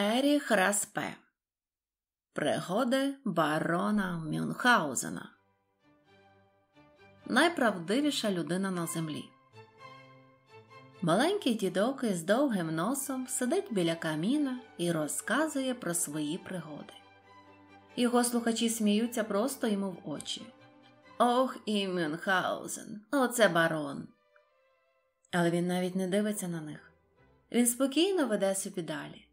Еріх Распе Пригоди барона Мюнхгаузена Найправдивіша людина на землі. Маленький дідок із довгим носом сидить біля каміна і розказує про свої пригоди. Його слухачі сміються просто йому в очі. Ох, і Мюнхгаузен, оце барон. Але він навіть не дивиться на них. Він спокійно веде собі далі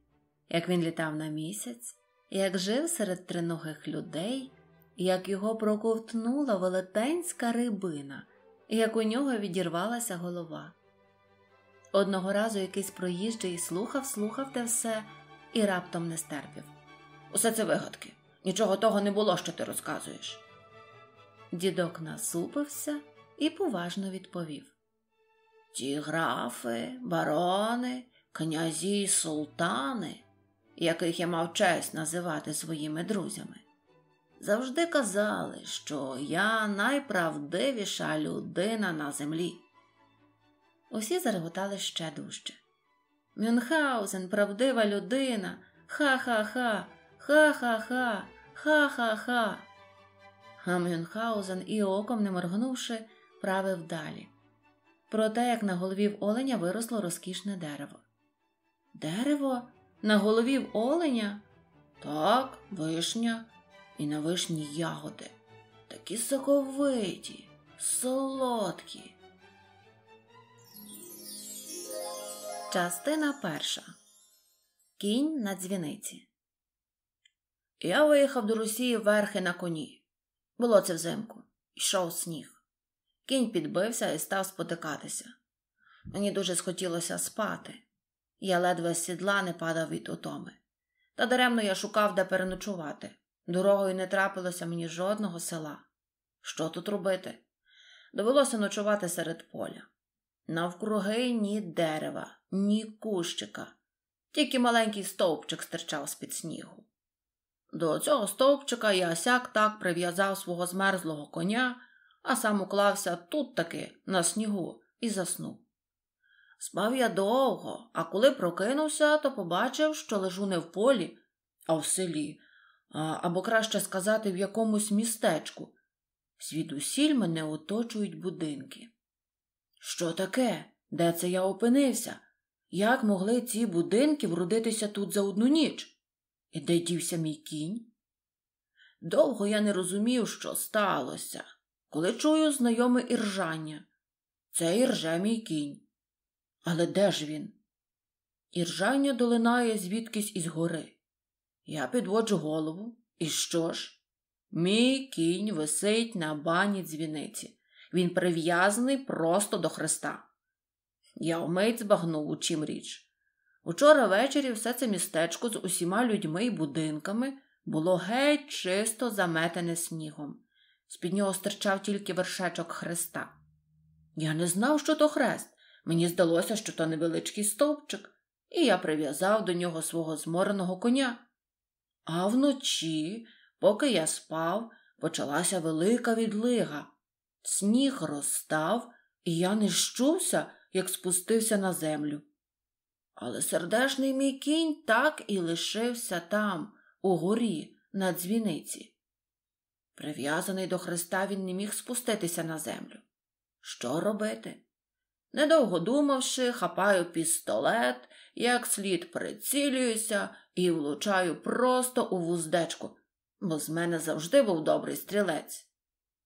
як він літав на місяць, як жив серед триногих людей, як його проковтнула велетенська рибина, як у нього відірвалася голова. Одного разу якийсь проїжджий слухав, слухав те все і раптом не стерпів. Усе це вигадки. Нічого того не було, що ти розказуєш. Дідок насупився і поважно відповів Ті графи, барони, князі й султани яких я мав честь називати своїми друзями, завжди казали, що я найправдивіша людина на землі. Усі зареготали ще дужче. Мюнхгаузен, правдива людина, ха-ха-ха, ха-ха-ха, ха-ха-ха. А Мюнхгаузен і оком не моргнувши, правив далі. Про те, як на голові в оленя виросло розкішне дерево. Дерево, на голові в оленя? Так, вишня і на вишні ягоди. Такі соковиті, солодкі. Частина перша. Кінь на дзвіниці. Я виїхав до Росії верхи на коні. Було це взимку. Йшов сніг. Кінь підбився і став спотикатися. Мені дуже схотілося спати. Я ледве з сідла не падав від утоми. Та даремно я шукав, де переночувати. Дорогою не трапилося мені жодного села. Що тут робити? Довелося ночувати серед поля. Навкруги ні дерева, ні кущика, тільки маленький стовпчик стирчав з під снігу. До цього стовпчика я сяк так прив'язав свого змерзлого коня, а сам уклався тут таки на снігу і заснув. Спав я довго, а коли прокинувся, то побачив, що лежу не в полі, а в селі, а, або краще сказати, в якомусь містечку. Звідусіль мене оточують будинки. Що таке? Де це я опинився? Як могли ці будинки вродитися тут за одну ніч? І де дівся мій кінь? Довго я не розумів, що сталося, коли чую знайоме іржання. Це ірже мій кінь. Але де ж він? Іржання долинає звідкись із гори. Я підводжу голову. І що ж? Мій кінь висить на бані дзвіниці. Він прив'язаний просто до хреста. Я вмить збагнув, у чим річ. Учора ввечері все це містечко з усіма людьми і будинками було геть чисто заметене снігом. З під нього стирчав тільки вершечок хреста. Я не знав, що то хрест. Мені здалося, що то невеличкий стовпчик, і я прив'язав до нього свого змореного коня. А вночі, поки я спав, почалася велика відлига. Сніг розстав, і я не щувся, як спустився на землю. Але сердешний мій кінь так і лишився там, у горі, на дзвіниці. Прив'язаний до хреста, він не міг спуститися на землю. Що робити? Недовго думавши, хапаю пістолет, як слід прицілююся і влучаю просто у вуздечку, бо з мене завжди був добрий стрілець.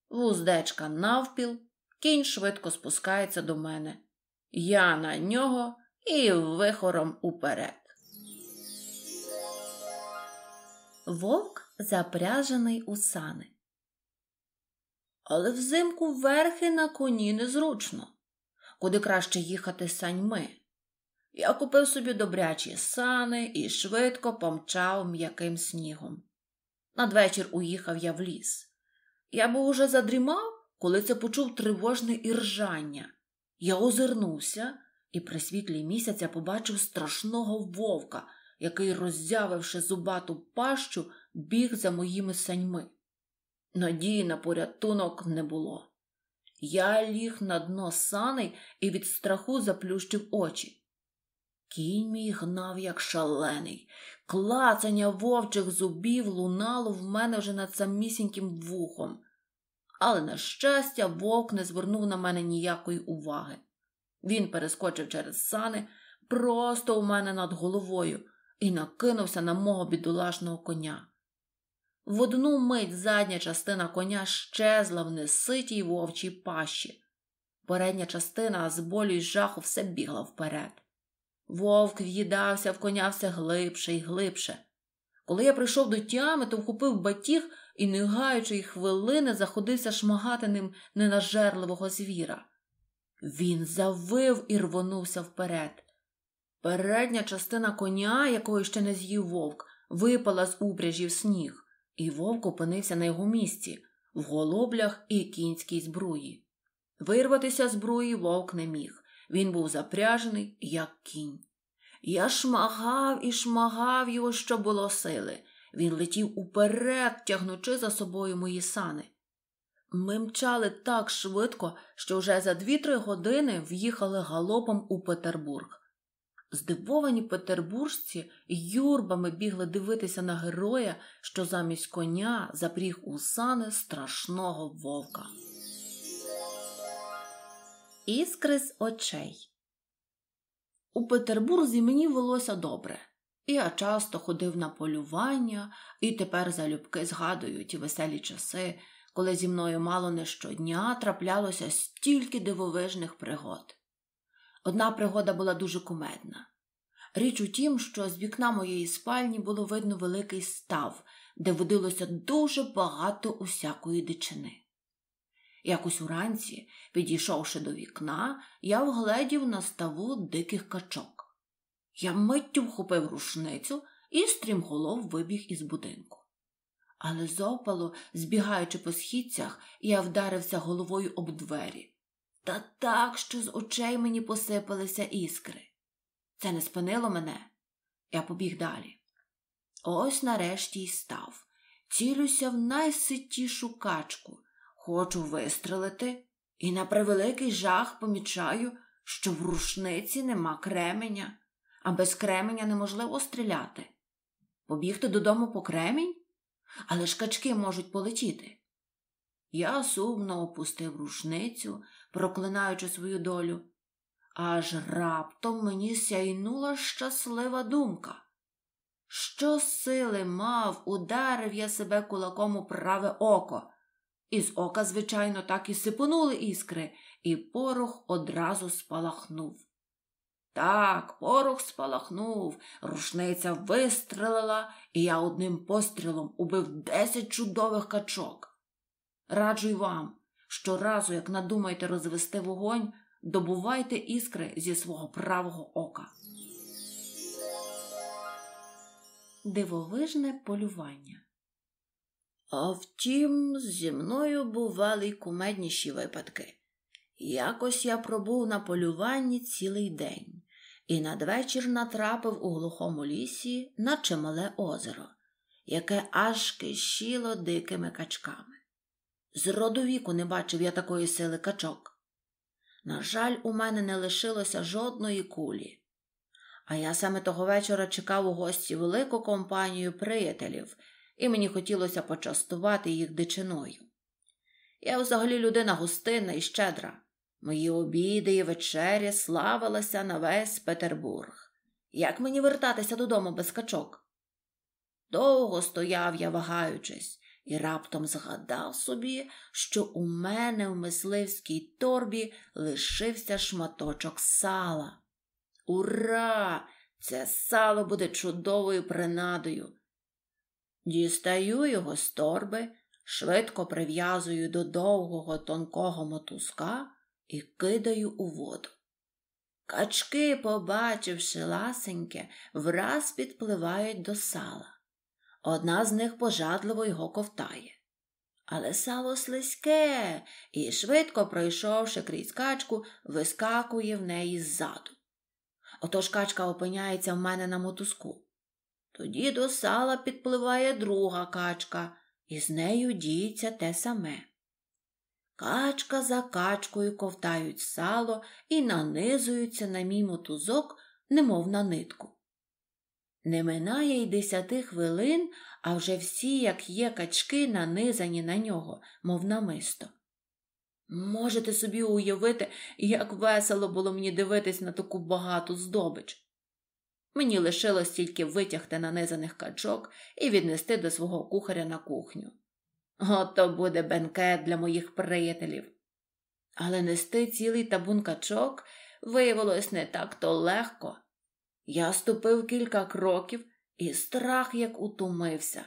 Вуздечка навпіл, кінь швидко спускається до мене. Я на нього і вихором уперед. Вовк запряжений у сани. Але взимку верхи на коні незручно куди краще їхати саньми. Я купив собі добрячі сани і швидко помчав м'яким снігом. Надвечір уїхав я в ліс. Я був уже задрімав, коли це почув тривожне іржання. Я озирнувся і при світлі місяця побачив страшного вовка, який, роззявивши зубату пащу, біг за моїми саньми. Надії на порятунок не було. Я ліг на дно саней і від страху заплющив очі. Кінь мій гнав, як шалений. Клацання вовчих зубів лунало в мене вже над самісіньким вухом. Але, на щастя, вовк не звернув на мене ніякої уваги. Він перескочив через сани просто у мене над головою і накинувся на мого бідолашного коня. В одну мить задня частина коня щезла в неситій вовчій пащі. Передня частина з болю й жаху все бігла вперед. Вовк в'їдався в коня все глибше і глибше. Коли я прийшов до тями, то вхопив батіг і, не гаючи й хвилини, заходився шмагати ним ненажерливого звіра. Він завив і рвонувся вперед. Передня частина коня, якого ще не з'їв вовк, випала з упряжі в сніг, і вовк опинився на його місці, в голоблях і кінській збруї. Вирватися з збруї вовк не міг. Він був запряжений, як кінь. Я шмагав і шмагав його, що було сили. Він летів уперед, тягнучи за собою мої сани. Ми мчали так швидко, що вже за дві-три години в'їхали галопом у Петербург. Здивовані петербуржці юрбами бігли дивитися на героя, що замість коня запріг у сани страшного вовка. Іскри з очей. У Петербурзі мені велося добре. Я часто ходив на полювання і тепер залюбки згадую ті веселі часи, коли зі мною мало не щодня траплялося стільки дивовижних пригод. Одна пригода була дуже кумедна. Річ у тім, що з вікна моєї спальні було видно великий став, де водилося дуже багато усякої дичини. Якось уранці, підійшовши до вікна, я вгледів на ставу диких качок. Я миттю вхопив рушницю і стрімголов вибіг із будинку. Але зопало, збігаючи по східцях, я вдарився головою об двері. Та так, що з очей мені посипалися іскри. Це не спинило мене. Я побіг далі. Ось нарешті й став. Цілюся в найситішу качку. Хочу вистрелити, і на превеликий жах помічаю, що в рушниці нема кременя, а без кременя неможливо стріляти. Побігти додому по кремінь? Але ж качки можуть полетіти. Я сумно опустив рушницю, проклинаючи свою долю, аж раптом мені сяйнула щаслива думка. Що сили мав, ударив я себе кулаком у праве око. Із ока, звичайно, так і сипонули іскри, і порох одразу спалахнув. Так, порох спалахнув, рушниця вистрелила, і я одним пострілом убив десять чудових качок. Раджу й вам, щоразу, як надумаєте розвести вогонь, добувайте іскри зі свого правого ока. Дивовижне полювання. А втім, зі мною бували й кумедніші випадки. Якось я пробув на полюванні цілий день і надвечір натрапив у глухому лісі на чимале озеро, яке аж кишіло дикими качками. З роду віку не бачив я такої сили качок. На жаль, у мене не лишилося жодної кулі. А я саме того вечора чекав у гості велику компанію приятелів, і мені хотілося почастувати їх дичиною. Я взагалі людина гостинна і щедра. Мої обіди і вечері славилися на весь Петербург. Як мені вертатися додому без качок? Довго стояв я, вагаючись, і раптом згадав собі, що у мене в мисливській торбі лишився шматочок сала. Ура! Це сало буде чудовою принадою. Дістаю його з торби, швидко прив'язую до довгого тонкого мотузка і кидаю у воду. Качки, побачивши ласеньке, враз підпливають до сала. Одна з них пожадливо його ковтає. Але сало слизьке і, швидко пройшовши крізь качку, вискакує в неї ззаду. Отож качка опиняється в мене на мотузку. Тоді до сала підпливає друга качка, і з нею діється те саме. Качка за качкою ковтають сало і нанизуються на мій мотузок, немов на нитку. Не минає й десяти хвилин, а вже всі, як є качки, нанизані на нього, мов намисто. Можете собі уявити, як весело було мені дивитись на таку багату здобич. Мені лишилось тільки витягти нанизаних качок і віднести до свого кухаря на кухню. Ото буде бенкет для моїх приятелів. Але нести цілий табун качок виявилось не так то легко. Я ступив кілька кроків і страх як утомився.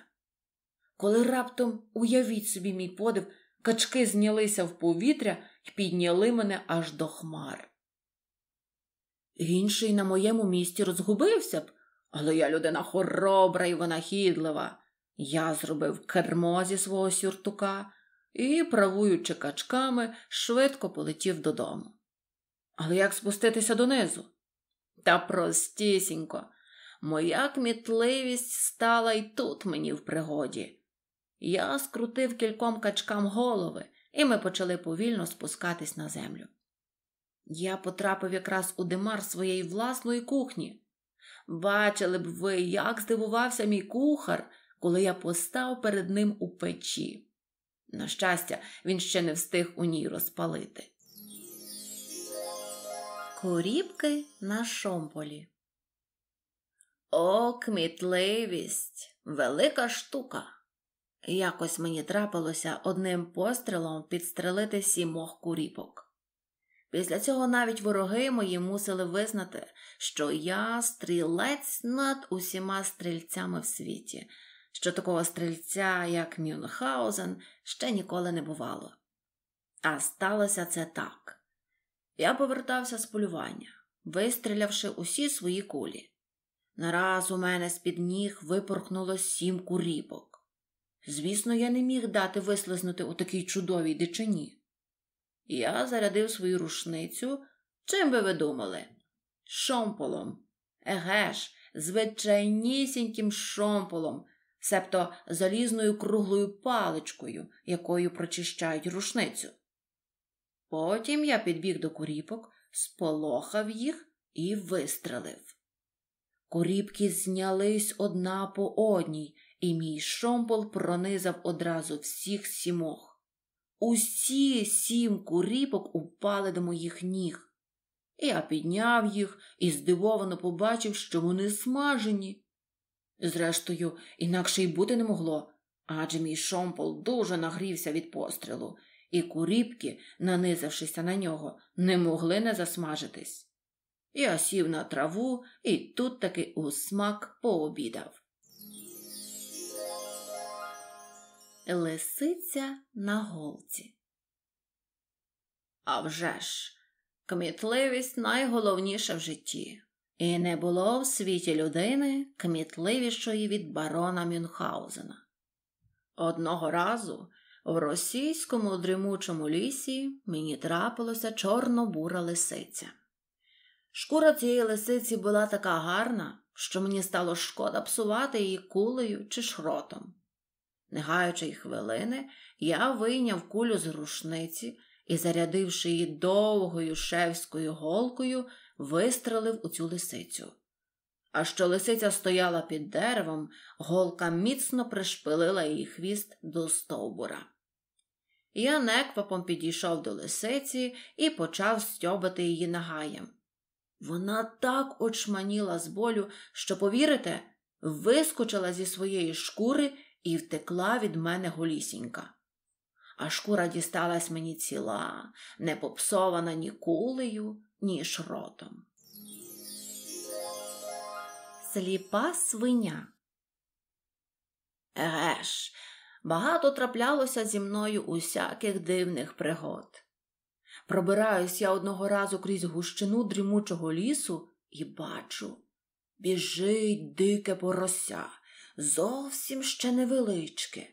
Коли раптом, уявіть собі, мій подив, качки знялися в повітря і підняли мене аж до хмар. Інший на моєму місці розгубився б, але я людина хоробра і винахідлива. Я зробив кермо зі свого сюртука і, правуючи качками, швидко полетів додому. Але як спуститися донизу? Та простісінько, моя кмітливість стала й тут мені в пригоді. Я скрутив кільком качкам голови, і ми почали повільно спускатись на землю. Я потрапив якраз у димар своєї власної кухні. Бачили б ви, як здивувався мій кухар, коли я постав перед ним у печі. На щастя, він ще не встиг у ній розпалити. Куріпки на шомполі. О, кмітливість, велика штука. Якось мені трапилося одним пострілом підстрелити сімох куріпок. Після цього навіть вороги мої мусили визнати, що я стрілець над усіма стрільцями в світі, що такого стрільця, як Мюнхгаузен, ще ніколи не бувало. А сталося це так. Я повертався з полювання, вистрілявши усі свої кулі. Нараз у мене з під ніг випорхнуло сім куріпок. Звісно, я не міг дати вислизнути у такій чудовій дичині. Я зарядив свою рушницю. Чим би ви думали? Шомполом. Еге ж, звичайнісіньким шомполом, себто залізною круглою паличкою, якою прочищають рушницю. Потім я підбіг до куріпок, сполохав їх і вистрелив. Куріпки знялись одна по одній, і мій шомпол пронизав одразу всіх сімох. Усі сім куріпок упали до моїх ніг. Я підняв їх і здивовано побачив, що вони смажені. Зрештою, інакше й бути не могло, адже мій шомпол дуже нагрівся від пострілу і куріпки, нанизавшися на нього, не могли не засмажитись. Я сів на траву і тут таки у смак пообідав. Лисиця на голці. А вже ж, кмітливість найголовніша в житті, і не було в світі людини кмітливішої від барона Мюнхгаузена. Одного разу в російському дрімучому лісі мені трапилося чорно-бура лисиця. Шкура цієї лисиці була така гарна, що мені стало шкода псувати її кулею чи шротом. Не гаючи й хвилини, я вийняв кулю з рушниці і, зарядивши її довгою шевською голкою, вистрелив у цю лисицю. А що лисиця стояла під деревом, голка міцно пришпилила її хвіст до стовбура. Я неквапом підійшов до лисиці і почав стьобати її нагаєм. Вона так очманіла з болю, що, повірите, вискочила зі своєї шкури і втекла від мене голісінька. А шкура дісталась мені ціла, не попсована ні кулею, ні шротом. Сліпа свиня. Егеш, багато траплялося зі мною усяких дивних пригод. Пробираюсь я одного разу крізь гущину дрімучого лісу і бачу біжить дике порося, зовсім ще невеличке,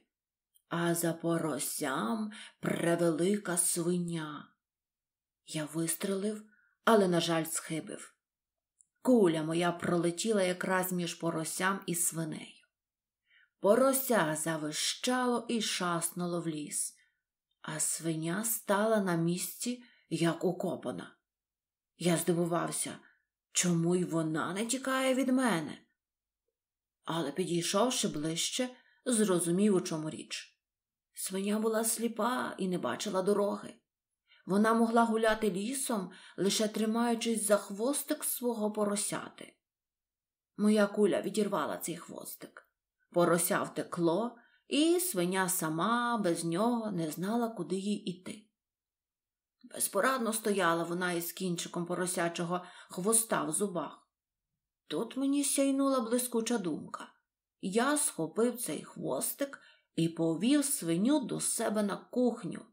а за поросям превелика свиня. Я вистрелив, але, на жаль, схибив. Куля моя пролетіла якраз між поросям і свинею. Порося завищало і шаснуло в ліс, а свиня стала на місці, як укопана. Я здивувався, чому й вона не тікає від мене? Але, підійшовши ближче, зрозумів, у чому річ. Свиня була сліпа і не бачила дороги. Вона могла гуляти лісом, лише тримаючись за хвостик свого поросяти. Моя куля відірвала цей хвостик. Порося втекло, і свиня сама без нього не знала, куди їй іти. Безпорадно стояла вона із кінчиком поросячого хвоста в зубах. Тут мені сяйнула блискуча думка. Я схопив цей хвостик і повів свиню до себе на кухню.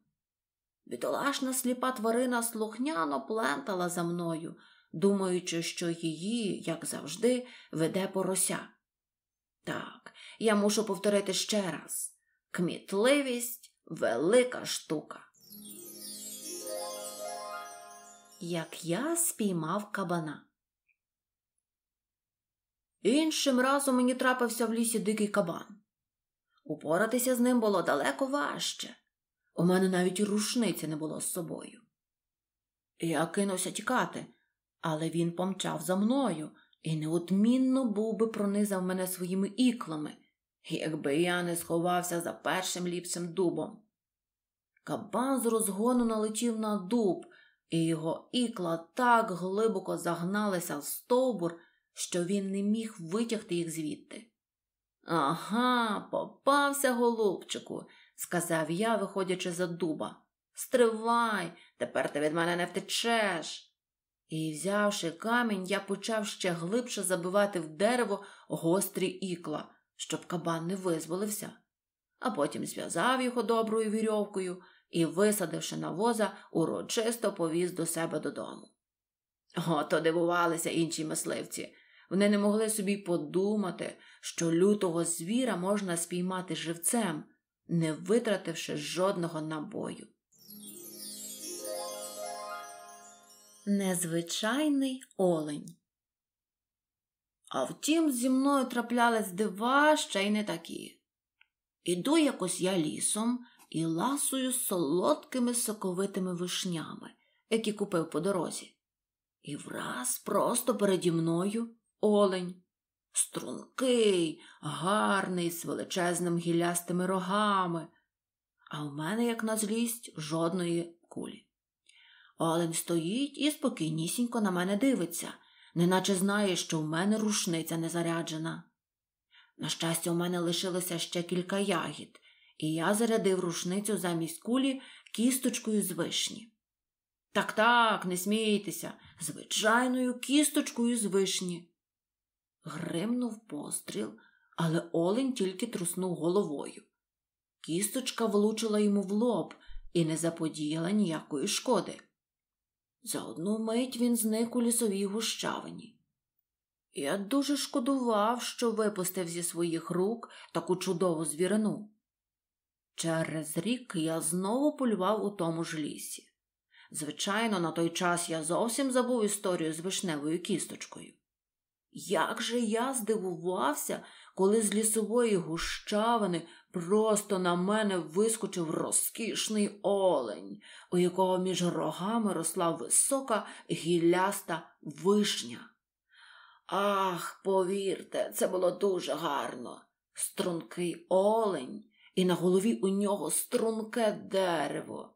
Бідолашна сліпа тварина слухняно плентала за мною, думаючи, що її, як завжди, веде порося. Так, я мушу повторити ще раз кмітливість велика штука. Як я спіймав кабана. Іншим разом мені трапився в лісі дикий кабан. Упоратися з ним було далеко важче. У мене навіть рушниці не було з собою. Я кинувся тікати, але він помчав за мною і неодмінно був би пронизав мене своїми іклами, якби я не сховався за першим ліпшим дубом. Кабан з розгону налетів на дуб, і його ікла так глибоко загналися в стовбур, що він не міг витягти їх звідти. Ага, попався, голубчику, сказав я, виходячи за дуба. Стривай, тепер ти від мене не втечеш. І, взявши камінь, я почав ще глибше забивати в дерево гострі ікла, щоб кабан не визволився, а потім зв'язав його доброю вірьовкою і, висадивши на воза, урочисто повіз до себе додому. Ото дивувалися інші мисливці. Вони не могли собі подумати, що лютого звіра можна спіймати живцем, не витративши жодного набою. Незвичайний олень. А втім, зі мною траплялись дива ще й не такі. Іду якось я лісом і ласую солодкими соковитими вишнями, які купив по дорозі. І враз просто переді мною олень. Стрункий, гарний, з величезним гілястими рогами, а в мене, як на злість, жодної кулі. Олень стоїть і спокійнісінько на мене дивиться, неначе знає, що в мене рушниця не заряджена. На щастя, у мене лишилося ще кілька ягід, і я зарядив рушницю замість кулі кісточкою з вишні. Так так, не смійтеся, звичайною кісточкою з вишні. Гримнув постріл, але олень тільки труснув головою. Кісточка влучила йому в лоб і не заподіяла ніякої шкоди. За одну мить він зник у лісовій гущавині. Я дуже шкодував, що випустив зі своїх рук таку чудову звірину. Через рік я знову полював у тому ж лісі. Звичайно, на той час я зовсім забув історію з вишневою кісточкою. Як же я здивувався, коли з лісової гущавини просто на мене вискочив розкішний олень, у якого між рогами росла висока гілляста вишня. Ах, повірте, це було дуже гарно. Стрункий олень, і на голові у нього струнке дерево.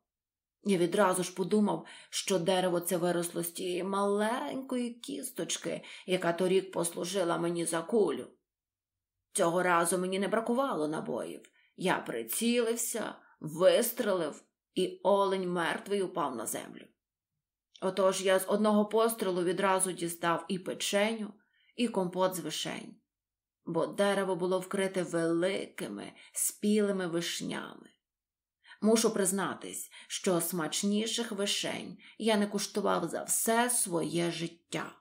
Я відразу ж подумав, що дерево це виросло з тієї маленької кісточки, яка торік послужила мені за кулю. Цього разу мені не бракувало набоїв. Я прицілився, вистрелив, і олень мертвий упав на землю. Отож я з одного пострілу відразу дістав і печеню, і компот з вишень, бо дерево було вкрите великими спілими вишнями. Мушу признатись, що смачніших вишень я не куштував за все своє життя.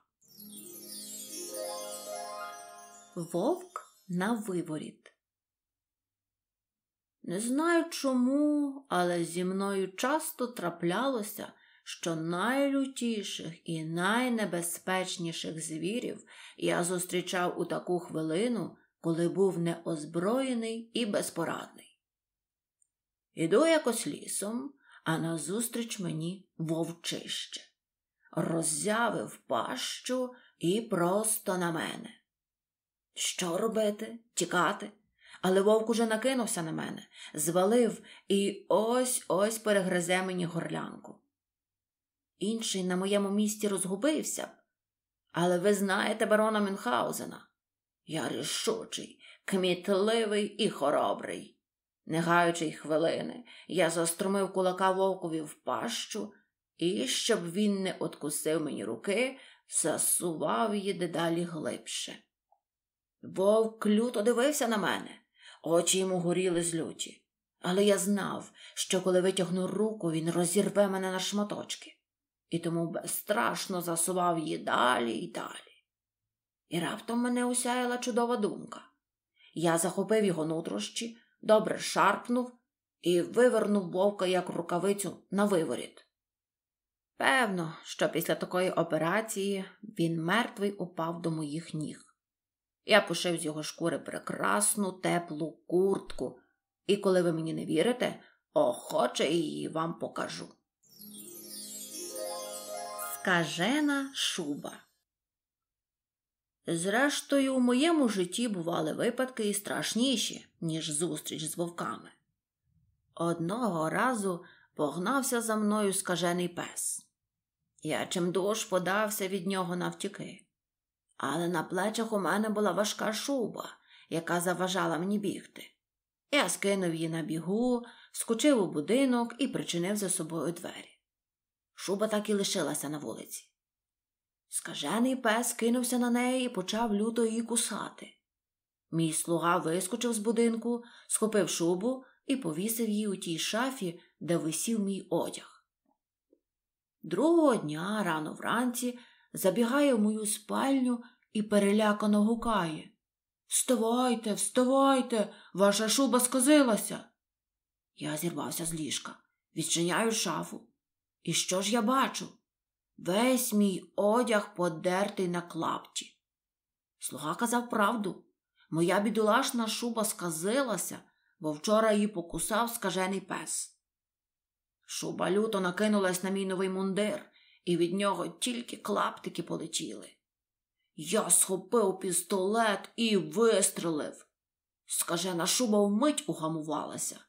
Вовк на виворіт. Не знаю чому, але зі мною часто траплялося, що найлютіших і найнебезпечніших звірів я зустрічав у таку хвилину, коли був неозброєний і безпорадний. Іду якось лісом, а назустріч мені вовчище. Роззявив пащу і просто на мене. Що робити? Тікати? Але вовк уже накинувся на мене, звалив і ось ось перегризе мені горлянку. Інший на моєму місці розгубився б. Але ви знаєте барона Мюнхгаузена. Я рішучий, кмітливий і хоробрий. Не гаючи й хвилини, я заструмив кулака вовкові в пащу і, щоб він не откусив мені руки, засував її дедалі глибше. Вовк люто дивився на мене, очі йому горіли з люті. Але я знав, що коли витягну руку, він розірве мене на шматочки, і тому безстрашно засував її далі і далі. І раптом мене усяяла чудова думка. Я захопив його нутрощі, добре шарпнув і вивернув вовка як рукавицю на виворіт. Певно, що після такої операції він мертвий упав до моїх ніг. Я пошив з його шкури прекрасну теплу куртку, і коли ви мені не вірите, охоче її вам покажу. Скажена шуба. Зрештою, у моєму житті бували випадки і страшніші, ніж зустріч з вовками. Одного разу погнався за мною скажений пес. Я чимдуж подався від нього навтіки, але на плечах у мене була важка шуба, яка заважала мені бігти. Я скинув її на бігу, скочив у будинок і причинив за собою двері. Шуба так і лишилася на вулиці. Скажений пес кинувся на неї і почав люто її кусати. Мій слуга вискочив з будинку, схопив шубу і повісив її у тій шафі, де висів мій одяг. Другого дня рано вранці забігає в мою спальню і перелякано гукає Вставайте, вставайте, ваша шуба сказилася. Я зірвався з ліжка, відчиняю шафу. І що ж я бачу? Весь мій одяг подертий на клапті. Слуга казав правду. Моя бідолашна шуба сказилася, бо вчора її покусав скажений пес. Шуба люто накинулась на мій новий мундир, і від нього тільки клаптики полетіли. Я схопив пістолет і вистрелив. Скажена шуба вмить угамувалася.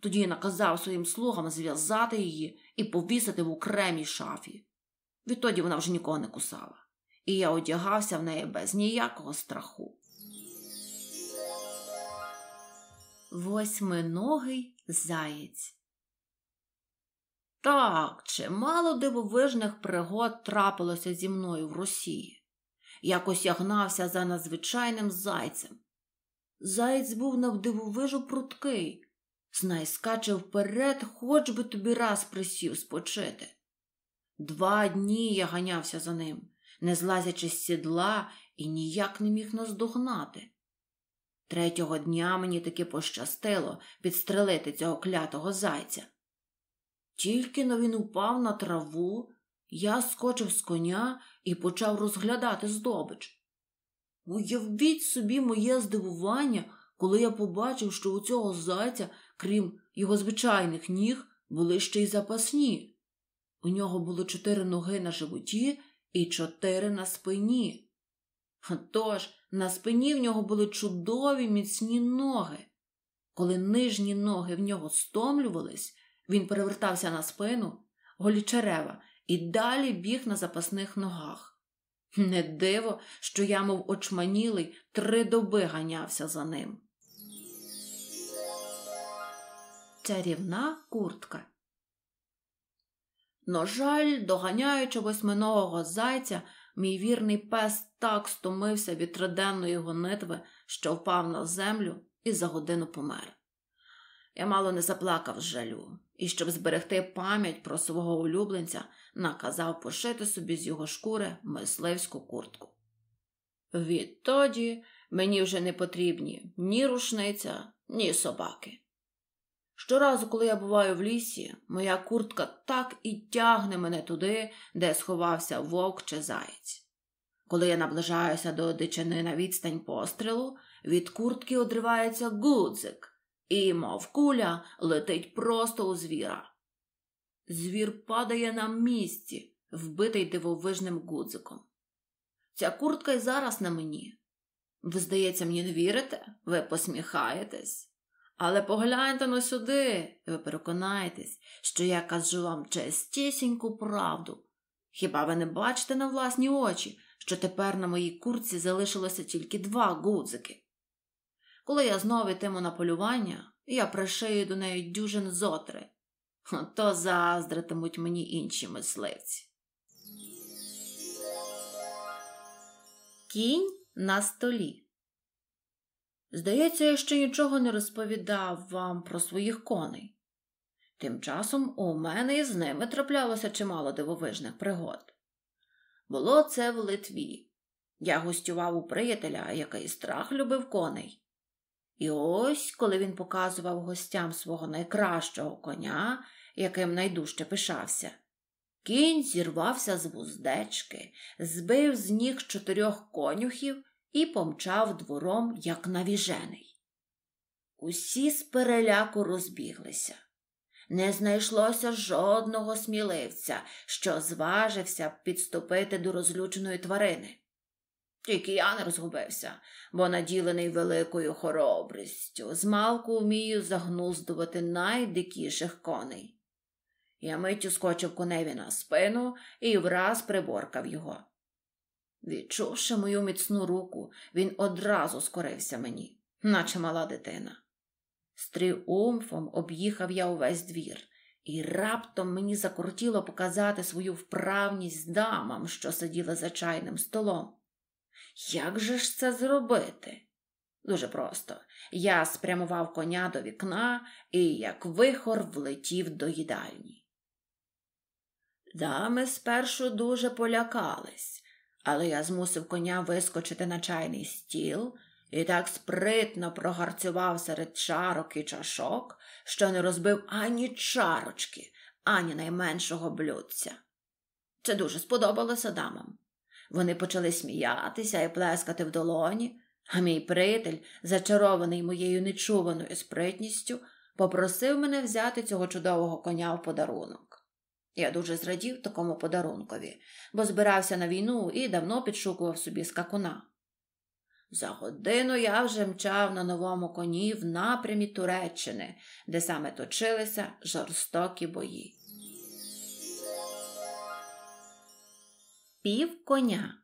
Тоді наказав своїм слугам зв'язати її і повісити в окремій шафі. Відтоді вона вже нікого не кусала, і я одягався в неї без ніякого страху. Восьминогий заєць. Так, чимало дивовижних пригод трапилося зі мною в Росії. Якось я гнався за надзвичайним зайцем. Заєць був навдивовижу пруткий, знай скаче вперед, хоч би тобі раз присів спочити. Два дні я ганявся за ним, не злазячи з сідла і ніяк не міг наздогнати. Третього дня мені таки пощастило підстрелити цього клятого зайця. Тільки но він упав на траву, я скочив з коня і почав розглядати здобич. Уявіть собі моє здивування, коли я побачив, що у цього зайця, крім його звичайних ніг, були ще й запасні. У нього було чотири ноги на животі і чотири на спині. Тож на спині в нього були чудові міцні ноги. Коли нижні ноги в нього стомлювались, він перевертався на спину, голі черева, і далі біг на запасних ногах. Не диво, що я, мов очманілий, три доби ганявся за ним. Чарівна куртка. Но жаль, доганяючи восьминогого зайця, мій вірний пес так стомився від триденної гонитви, що впав на землю і за годину помер. Я мало не заплакав з жалю, і, щоб зберегти пам'ять про свого улюбленця, наказав пошити собі з його шкури мисливську куртку. Відтоді мені вже не потрібні ні рушниця, ні собаки. Щоразу, коли я буваю в лісі, моя куртка так і тягне мене туди, де сховався вовк чи заєць. Коли я наближаюся до дичини на відстань пострілу, від куртки одривається гудзик, і, мов куля, летить просто у звіра. Звір падає на місці, вбитий дивовижним гудзиком. Ця куртка й зараз на мені. Ви, здається, мені не вірите? Ви посміхаєтесь. Але погляньте на сюди, і ви переконаєтесь, що я кажу вам чистісіньку правду. Хіба ви не бачите на власні очі, що тепер на моїй куртці залишилося тільки два гудзики? Коли я знову йтиму на полювання, я пришию до неї дюжин зотри, то заздритимуть мені інші мисливці. Кінь на столі. Здається, я ще нічого не розповідав вам про своїх коней. Тим часом у мене із ними траплялося чимало дивовижних пригод. Було це в Литві. Я гостював у приятеля, який страх любив коней. І ось, коли він показував гостям свого найкращого коня, яким найдужче пишався, кінь зірвався з вуздечки, збив з ніг чотирьох конюхів і помчав двором, як навіжений. Усі з переляку розбіглися. Не знайшлося жодного сміливця, що зважився підступити до розлюченої тварини. Тільки я не розгубився, бо наділений великою хоробрістю, змалку вмію загнуздувати найдикіших коней. Я миттю скочив коневі на спину і враз приборкав його. Відчувши мою міцну руку, він одразу скорився мені, наче мала дитина. З тріумфом об'їхав я увесь двір, і раптом мені закортіло показати свою вправність дамам, що сиділи за чайним столом. Як же ж це зробити? Дуже просто. Я спрямував коня до вікна і, як вихор, влетів до їдальні. Дами спершу дуже полякались, але я змусив коня вискочити на чайний стіл і так спритно прогарцював серед чарок і чашок, що не розбив ані чарочки, ані найменшого блюдця. Це дуже сподобалося дамам. Вони почали сміятися і плескати в долоні, а мій приятель, зачарований моєю нечуваною спритністю, попросив мене взяти цього чудового коня в подарунок. Я дуже зрадів такому подарункові, бо збирався на війну і давно підшукував собі скакуна. За годину я вже мчав на новому коні в напрямі Туреччини, де саме точилися жорстокі бої. Пів коня.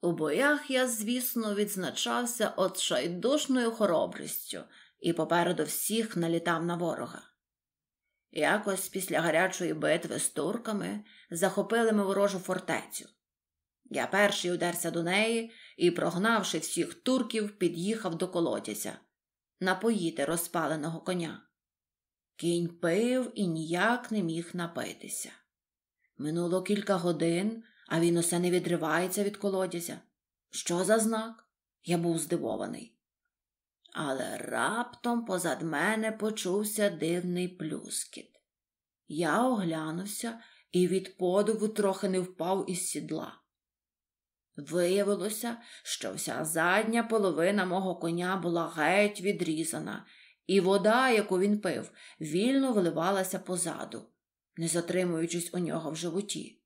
У боях я, звісно, відзначався отчайдушною хоробрістю і попереду всіх налітав на ворога. Якось після гарячої битви з турками захопили ми ворожу фортецю. Я перший удерся до неї і, прогнавши всіх турків, під'їхав до колодязя напоїти розпаленого коня. Кінь пив і ніяк не міг напитися. Минуло кілька годин, а він усе не відривається від колодязя. Що за знак? Я був здивований. Але раптом позад мене почувся дивний плюскіт. Я оглянувся і від подиву трохи не впав із сідла. Виявилося, що вся задня половина мого коня була геть відрізана, і вода, яку він пив, вільно виливалася позаду, не затримуючись у нього в животі.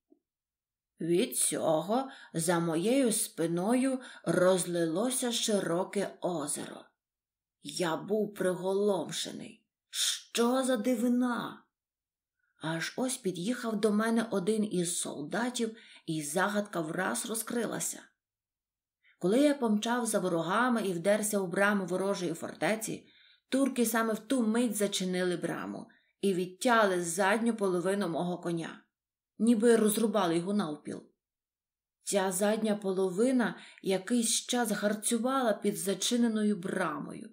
Від цього за моєю спиною розлилося широке озеро. Я був приголомшений. Що за дивина? Аж ось під'їхав до мене один із солдатів, і загадка враз розкрилася. Коли я помчав за ворогами і вдерся у браму ворожої фортеці, турки саме в ту мить зачинили браму і відтяли задню половину мого коня, ніби розрубали його навпіл. Ця задня половина якийсь час гарцювала під зачиненою брамою.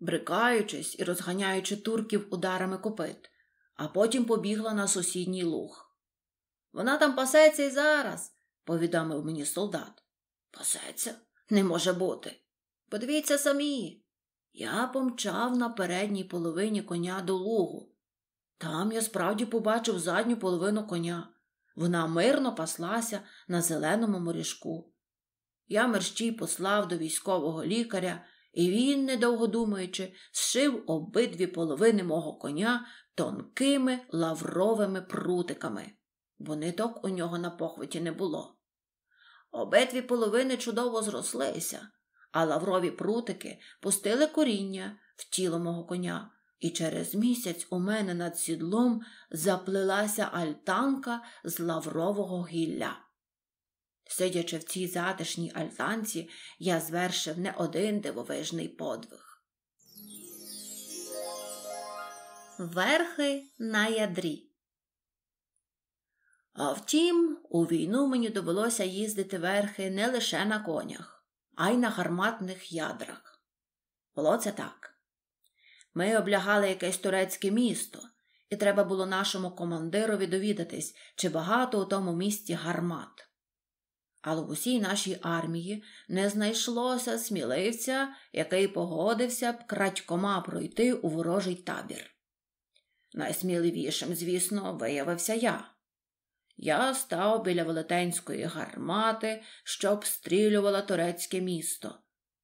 Брикаючись і розганяючи турків ударами копит, а потім побігла на сусідній луг. Вона там пасеться й зараз, повідомив мені солдат. Пасеться? Не може бути. Подивіться самі. Я помчав на передній половині коня до лугу. Там я справді побачив задню половину коня. Вона мирно паслася на зеленому морішку. Я мерщій послав до військового лікаря, і він, недовго думаючи, зшив обидві половини мого коня тонкими лавровими прутиками. бо ниток у нього на похваті не було. Обидві половини чудово зрослися, а лаврові прутики пустили коріння в тіло мого коня, і через місяць у мене над сідлом заплилася альтанка з лаврового гілля. Сидячи в цій затишній альтанці, я звершив не один дивовижний подвиг. Верхи на ядрі. А втім, у війну мені довелося їздити верхи не лише на конях, а й на гарматних ядрах. Було це так. Ми облягали якесь турецьке місто, і треба було нашому командирові довідатись, чи багато у тому місті гармат. Але в усій нашій армії не знайшлося сміливця, який погодився б крадькома пройти у ворожий табір. Найсміливішим, звісно, виявився я. Я став біля велетенської гармати, що обстрілювала турецьке місто,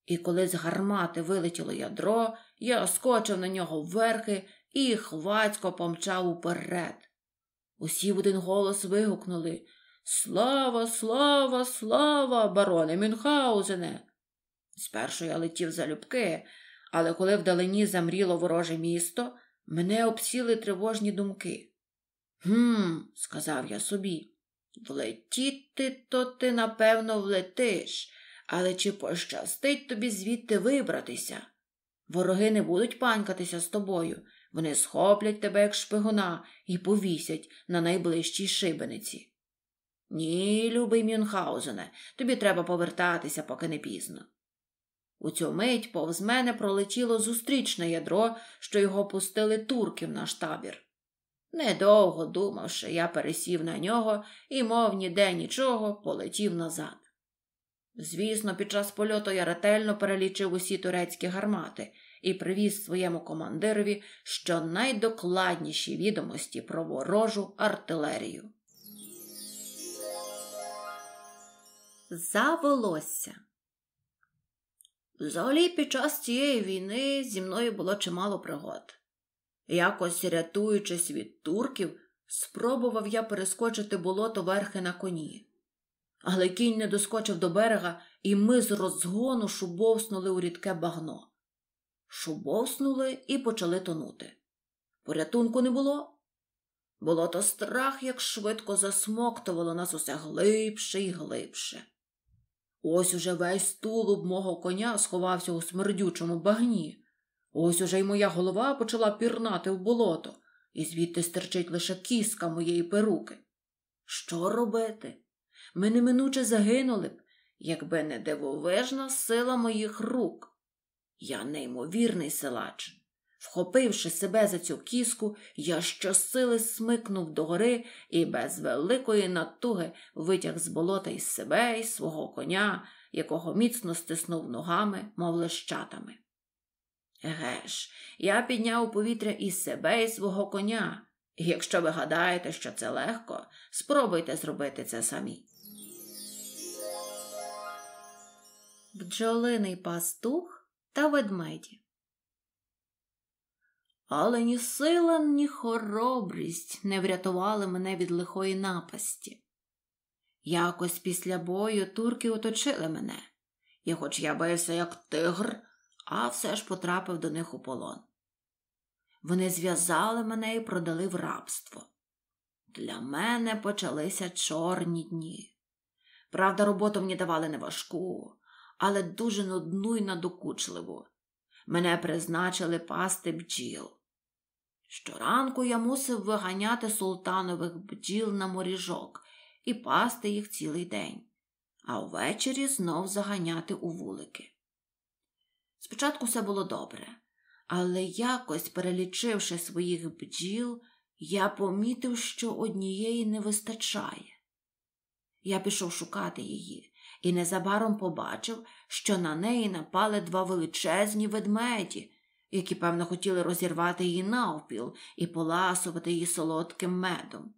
і коли з гармати вилетіло ядро, я скочив на нього вверхи і хвацько помчав уперед. Усі в один голос вигукнули Слава, слава, слава, бароне Мюнхгаузене!» Спершу я летів залюбки, але коли вдалині замріло вороже місто, мене обсіли тривожні думки. Гм, сказав я собі, влетіти то ти, напевно, влетиш, але чи пощастить тобі звідти вибратися? Вороги не будуть панькатися з тобою, вони схоплять тебе, як шпигуна, і повісять на найближчій шибениці. Ні, любий Мюнхгаузене, тобі треба повертатися, поки не пізно. У цю мить повз мене пролетіло зустрічне ядро, що його пустили турки в наш табір. Недовго думавши, я пересів на нього і, мов ніде нічого, полетів назад. Звісно, під час польоту я ретельно перелічив усі турецькі гармати і привіз своєму командирові щонайдокладніші відомості про ворожу артилерію. За волосся. Взагалі, під час цієї війни зі мною було чимало пригод. Якось рятуючись від турків, спробував я перескочити болото верхи на коні. Але кінь не доскочив до берега, і ми з розгону шубовснули у рідке багно. Шубовснули і почали тонути. Порятунку не було. Було то страх, як швидко засмоктувало нас усе глибше і глибше. Ось уже весь тулуб мого коня сховався у смердючому багні. Ось уже й моя голова почала пірнати в болото, і звідти стерчить лише кіска моєї перуки. Що робити? Ми неминуче загинули б, якби не дивовижна сила моїх рук. Я неймовірний силач. Вхопивши себе за цю кіску, я щосили смикнув догори і без великої натуги витяг з болота із себе і свого коня, якого міцно стиснув ногами, мов лещатами. Еге ж, я підняв у повітря і себе, і свого коня, якщо ви гадаєте, що це легко, спробуйте зробити це самі. Бджолиний пастух та ведмеді. Але ні сила, ні хоробрість не врятували мене від лихої напасті. Якось після бою турки оточили мене, і, хоч я бився, як тигр, а все ж потрапив до них у полон. Вони зв'язали мене і продали в рабство. Для мене почалися чорні дні. Правда, роботу мені давали неважку, але дуже нудну й надокучливу. Мене призначили пасти бджіл. Щоранку я мусив виганяти султанових бджіл на моріжок і пасти їх цілий день, а ввечері знов заганяти у вулики. Спочатку все було добре, але якось, перелічивши своїх бджіл, я помітив, що однієї не вистачає. Я пішов шукати її і незабаром побачив, що на неї напали два величезні ведмеді, які, певно, хотіли розірвати її навпіл і поласувати її солодким медом.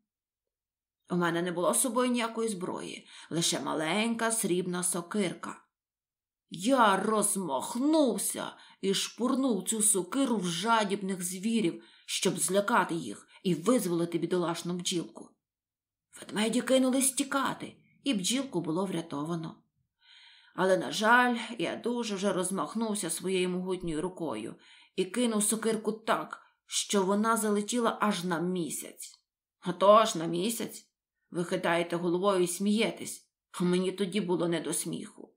У мене не було з собою ніякої зброї, лише маленька срібна сокирка. Я розмахнувся і шпурнув цю сокиру в жадібних звірів, щоб злякати їх і визволити бідолашну бджілку. Ведмеді кинулись тікати, і бджілку було врятовано. Але, на жаль, я дуже вже розмахнувся своєю могутньою рукою і кинув сокирку так, що вона залетіла аж на місяць. А то аж на місяць. Ви хитаєте головою і смієтесь, а мені тоді було не до сміху.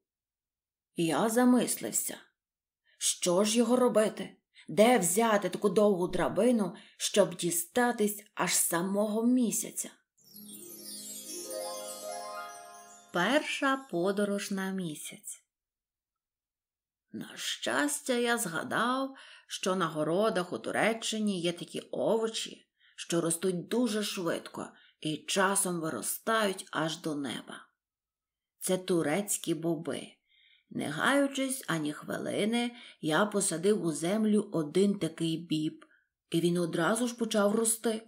Я замислився, що ж його робити? Де взяти таку довгу драбину, щоб дістатись аж самого місяця? Перша подорож на місяць. На щастя, я згадав, що на городах у Туреччині є такі овочі, що ростуть дуже швидко і часом виростають аж до неба. Це турецькі боби. Не гаючись ані хвилини, я посадив у землю один такий біб, і він одразу ж почав рости.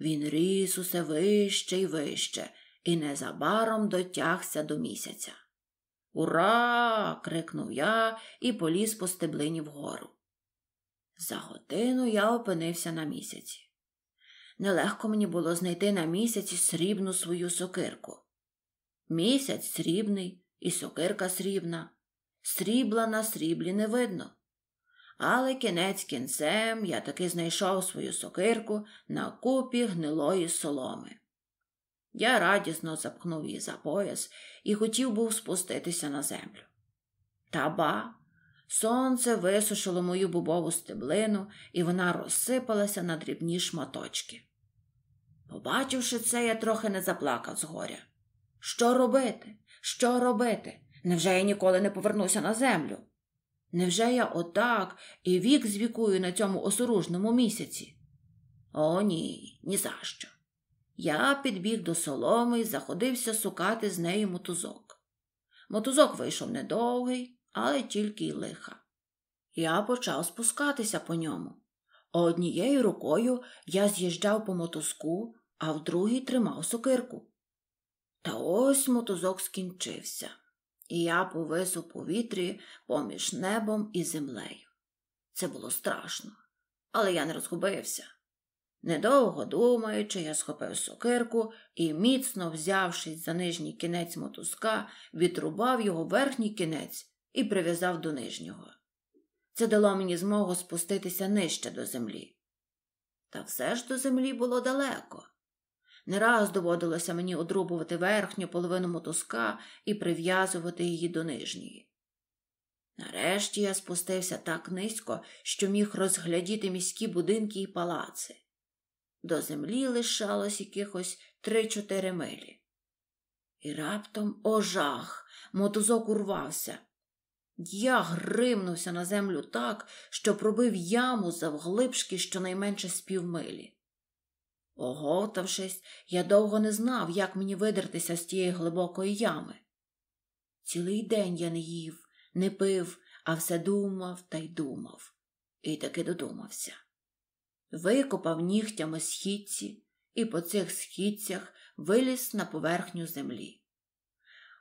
Він ріс усе вище й вище, і незабаром дотягся до місяця. Ура! крикнув я і поліз по стеблині вгору. За годину я опинився на місяці. Нелегко мені було знайти на місяці срібну свою сокирку. Місяць срібний і сокирка срібна, срібла на сріблі не видно. Але кінець кінцем я таки знайшов свою сокирку на купі гнилої соломи. Я радісно запхнув її за пояс і хотів був спуститися на землю. Та ба, сонце висушило мою бубову стеблину, і вона розсипалася на дрібні шматочки. Побачивши це, я трохи не заплакав з горя. Що робити? Що робити? Невже я ніколи не повернуся на землю? Невже я отак і вік звікую на цьому осоружному місяці? О, ні, ні за що. Я підбіг до соломи і заходився сукати з нею мотузок. Мотузок вийшов недовгий, але тільки й лиха. Я почав спускатися по ньому. Однією рукою я з'їжджав по мотузку, а в другій тримав сокирку. Та ось мотузок скінчився, і я повис у повітрі поміж небом і землею. Це було страшно, але я не розгубився. Недовго думаючи, я схопив сокирку і, міцно взявшись за нижній кінець мотузка, відрубав його верхній кінець і прив'язав до нижнього. Це дало мені змогу спуститися нижче до землі. Та все ж до землі було далеко. Не раз доводилося мені одрубувати верхню половину мотузка і прив'язувати її до нижньої. Нарешті я спустився так низько, що міг розглядіти міські будинки і палаци. До землі лишалось якихось три-чотири милі. І раптом ожах, мотузок урвався. Я гримнувся на землю так, що пробив яму завглибшки щонайменше з півмилі. Оговтавшись, я довго не знав, як мені видертися з тієї глибокої ями. Цілий день я не їв, не пив, а все думав та й думав, і таки додумався. Викопав нігтями східці і по цих східцях виліз на поверхню землі.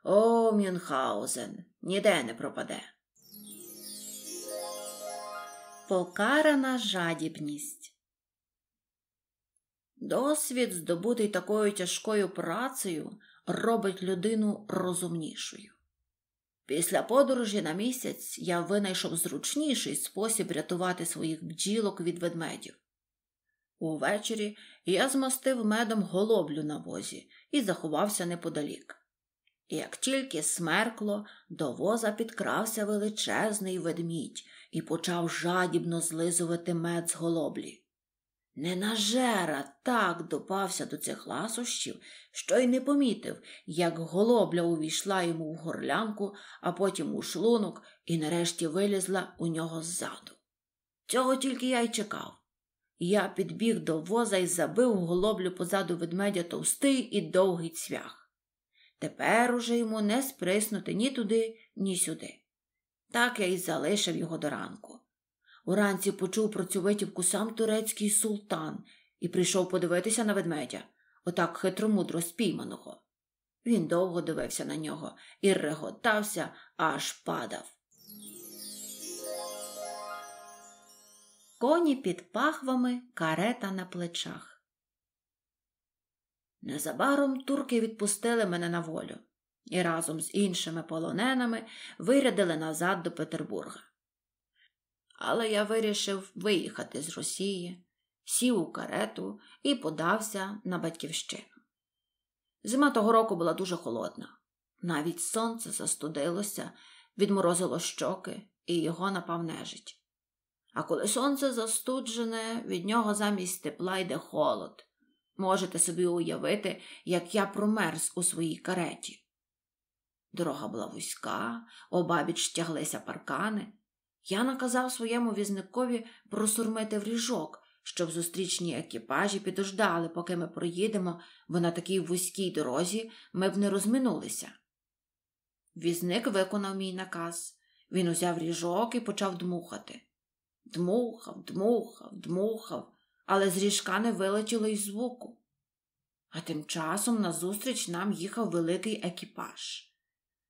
О, Мюнхгаузен, ніде не пропаде. Покарана жадібність. Досвід, здобутий такою тяжкою працею, робить людину розумнішою. Після подорожі на місяць я винайшов зручніший спосіб рятувати своїх бджілок від ведмедів. Увечері я змастив медом голоблю на возі і заховався неподалік. Як тільки смеркло, до воза підкрався величезний ведмідь і почав жадібно злизувати мед з голоблі. Ненажера так допався до цих ласощів, що й не помітив, як голобля увійшла йому в горлянку, а потім у шлунок і нарешті вилізла у нього ззаду. Цього тільки я й чекав. Я підбіг до воза і забив голоблю позаду ведмедя товстий і довгий цвях. Тепер уже йому не сприснути ні туди, ні сюди. Так я й залишив його до ранку. Уранці почув про цю витівку сам турецький султан і прийшов подивитися на ведмедя, отак хитромудро спійманого. Він довго дивився на нього і реготався, аж падав. Коні під пахвами, карета на плечах. Незабаром турки відпустили мене на волю і разом з іншими полоненими вирядили назад до Петербурга. Але я вирішив виїхати з Росії, сів у карету і подався на батьківщину. Зима того року була дуже холодна. Навіть сонце застудилося, відморозило щоки, і його напав нежить. А коли сонце застуджене, від нього замість тепла йде холод. Можете собі уявити, як я промерз у своїй кареті. Дорога була вузька, обабіч тяглися паркани. Я наказав своєму візникові просурмити в ріжок, щоб зустрічні екіпажі підождали, поки ми проїдемо, бо на такій вузькій дорозі ми б не розминулися. Візник виконав мій наказ. Він узяв ріжок і почав дмухати. Дмухав, дмухав, дмухав, але з ріжка не вилетіло й звуку. А тим часом назустріч нам їхав великий екіпаж.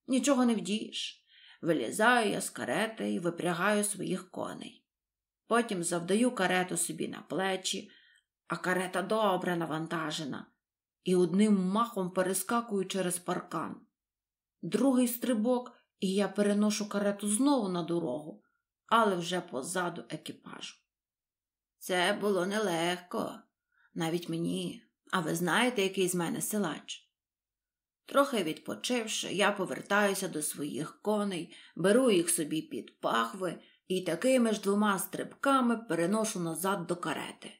Нічого не вдієш. Вилізаю я з карети і випрягаю своїх коней. Потім завдаю карету собі на плечі, а карета добре навантажена, і одним махом перескакую через паркан. Другий стрибок, і я переношу карету знову на дорогу, але вже позаду екіпажу. Це було нелегко, навіть мені, а ви знаєте, який з мене силач. Трохи відпочивши, я повертаюся до своїх коней, беру їх собі під пахви і такими ж двома стрибками переношу назад до карети.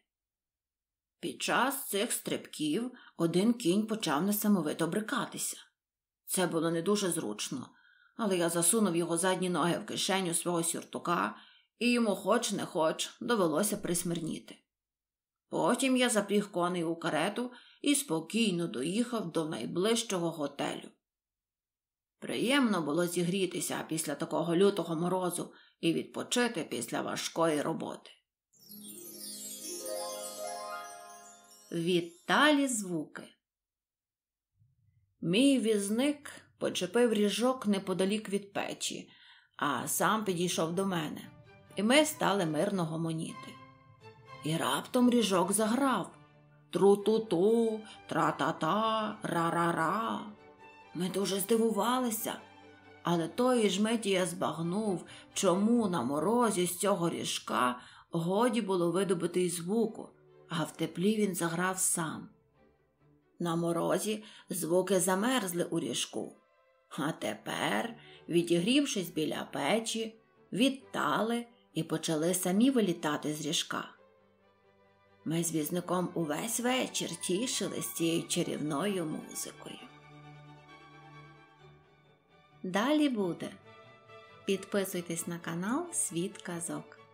Під час цих стрибків один кінь почав несамовито брикатися. Це було не дуже зручно, але я засунув його задні ноги в кишеню свого сюртука, і йому, хоч не хоч, довелося присмирніти. Потім я запріг коней у карету і спокійно доїхав до найближчого готелю. Приємно було зігрітися після такого лютого морозу і відпочити після важкої роботи. Відталі звуки. Мій візник почепив ріжок неподалік від печі, а сам підійшов до мене, і ми стали мирно гомоніти. І раптом ріжок заграв тру-ту-ту, тра-та-та, ра-ра-ра. Ми дуже здивувалися, але тої ж миті я збагнув, чому на морозі з цього ріжка годі було видобити й звуку, а в теплі він заграв сам. На морозі звуки замерзли у ріжку, а тепер, відігрівшись біля печі, відтали і почали самі вилітати з ріжка. Ми з візником увесь вечір тішились цією чарівною музикою. Далі буде. Підписуйтесь на канал Світ Казок.